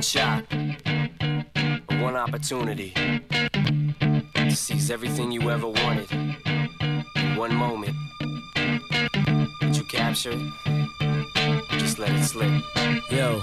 one shot, one opportunity to seize everything you ever wanted in one moment. Did you capture it? Just let it slip. Yo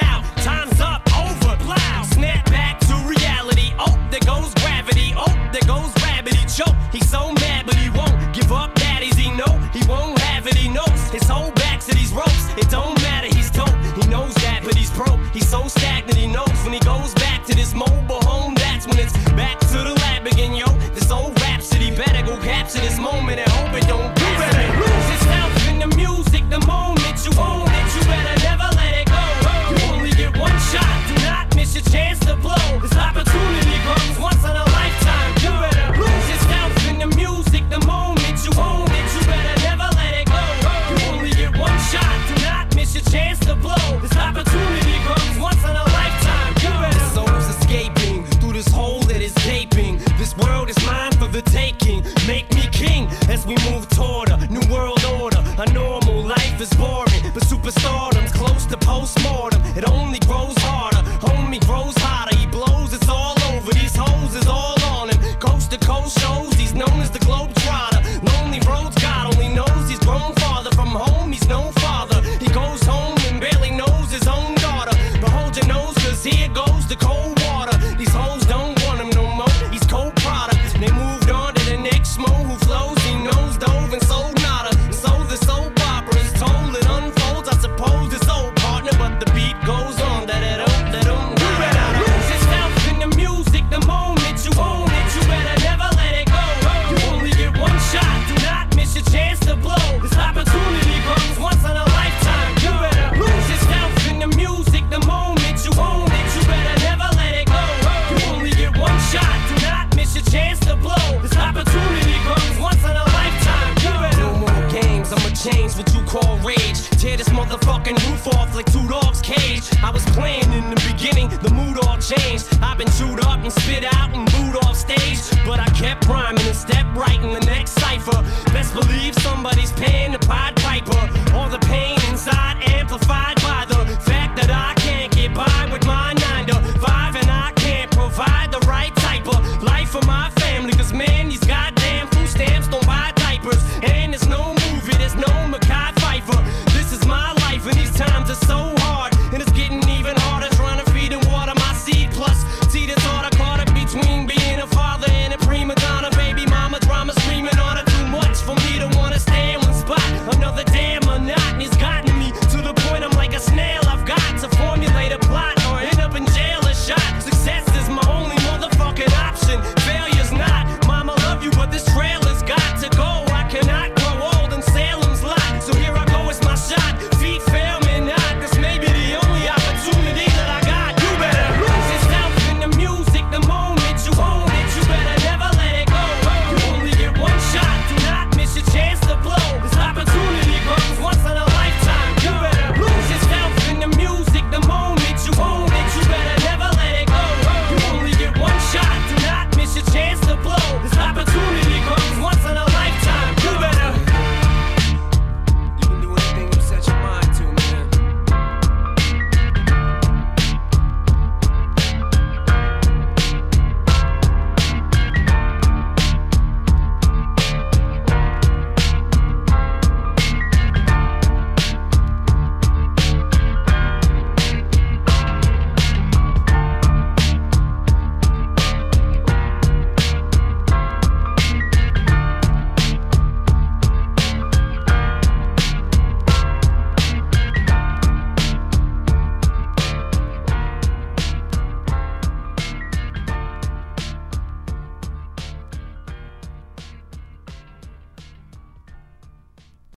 Escaping. This world is mine for the taking. Make me king as we move toward a new world order. A normal life is boring, but superstardom's close to postmortem. It only grows James, what you call rage. Tear this motherfucking roof off like two dogs' cage. I was playing in the beginning, the mood all changed. I've been chewed up and spit out.